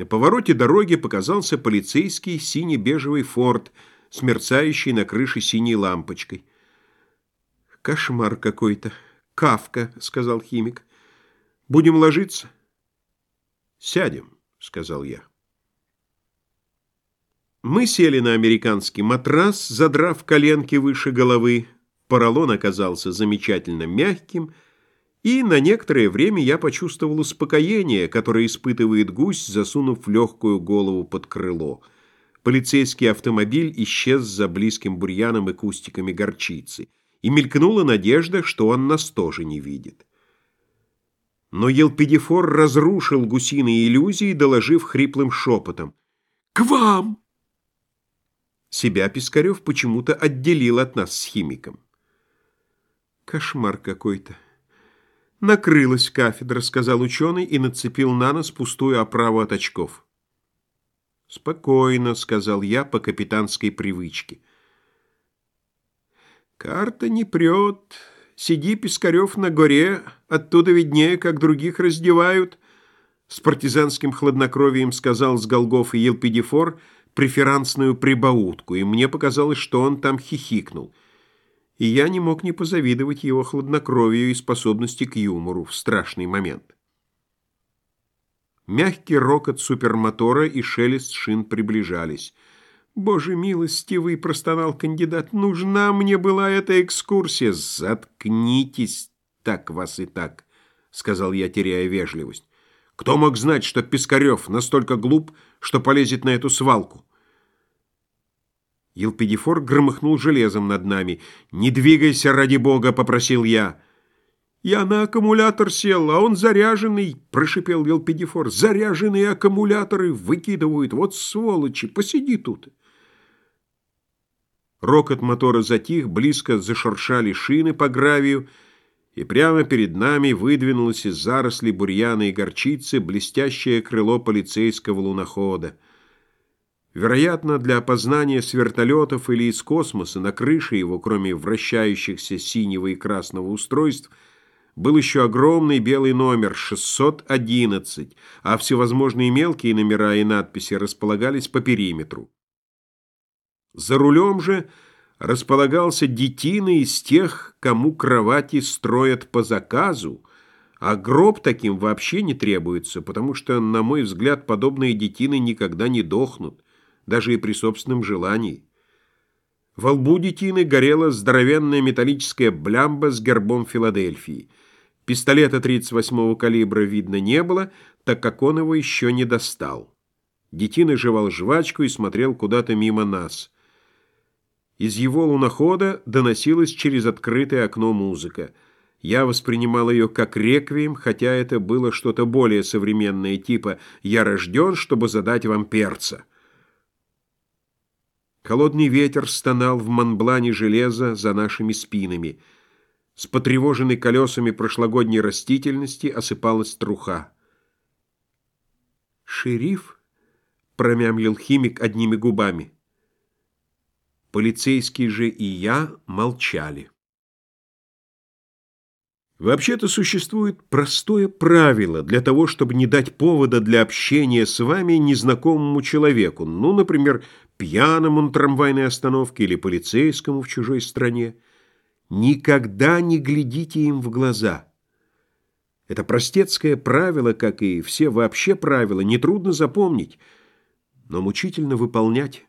На повороте дороги показался полицейский сине-бежевый форт с мерцающей на крыше синей лампочкой. «Кошмар какой-то! Кавка!» — сказал химик. «Будем ложиться?» «Сядем», — сказал я. Мы сели на американский матрас, задрав коленки выше головы. Поролон оказался замечательно мягким, и на некоторое время я почувствовал успокоение, которое испытывает гусь, засунув легкую голову под крыло. Полицейский автомобиль исчез за близким бурьяном и кустиками горчицы, и мелькнула надежда, что он нас тоже не видит. Но Елпидифор разрушил гусиные иллюзии, доложив хриплым шепотом. «К вам!» Себя Пискарев почему-то отделил от нас с химиком. Кошмар какой-то. Накрылась кафедра, сказал ученый и нацепил на нос пустую оправу от очков. Спокойно, сказал я по капитанской привычке. Карта не прет. Сиди, Пискарев, на горе, оттуда виднее, как других раздевают. С партизанским хладнокровием сказал с Голгоф и Елпидифор — преферансную прибаутку, и мне показалось, что он там хихикнул. И я не мог не позавидовать его хладнокровию и способности к юмору в страшный момент. Мягкий рокот супермотора и шелест шин приближались. «Боже милостивый!» — простонал кандидат. «Нужна мне была эта экскурсия!» «Заткнитесь так вас и так!» — сказал я, теряя вежливость. Кто мог знать, что Пискарев настолько глуп, что полезет на эту свалку? Елпидифор громыхнул железом над нами. «Не двигайся, ради бога!» — попросил я. «Я на аккумулятор сел, а он заряженный!» — прошипел Елпидифор. «Заряженные аккумуляторы выкидывают! Вот сволочи! Посиди тут!» Рокот мотора затих, близко зашуршали шины по гравию, и прямо перед нами выдвинулось из зарослей бурьяна и горчицы блестящее крыло полицейского лунохода. Вероятно, для опознания с вертолетов или из космоса на крыше его, кроме вращающихся синего и красного устройств, был еще огромный белый номер 611, а всевозможные мелкие номера и надписи располагались по периметру. За рулем же располагался детина из тех, кому кровати строят по заказу, а гроб таким вообще не требуется, потому что, на мой взгляд, подобные детины никогда не дохнут, даже и при собственном желании. Во лбу детины горела здоровенная металлическая блямба с гербом Филадельфии. Пистолета 38-го калибра видно не было, так как он его еще не достал. Детина жевал жвачку и смотрел куда-то мимо нас – из его лунохода доносилась через открытое окно музыка. Я воспринимал ее как реквием, хотя это было что-то более современное, типа «Я рожден, чтобы задать вам перца». Холодный ветер стонал в манблане железа за нашими спинами. С потревоженной колесами прошлогодней растительности осыпалась труха. «Шериф?» — промямлил химик одними губами. Полицейский же и я молчали. Вообще-то существует простое правило для того, чтобы не дать повода для общения с вами незнакомому человеку, ну, например, пьяному на трамвайной остановке или полицейскому в чужой стране. Никогда не глядите им в глаза. Это простецкое правило, как и все вообще правила, нетрудно запомнить, но мучительно выполнять.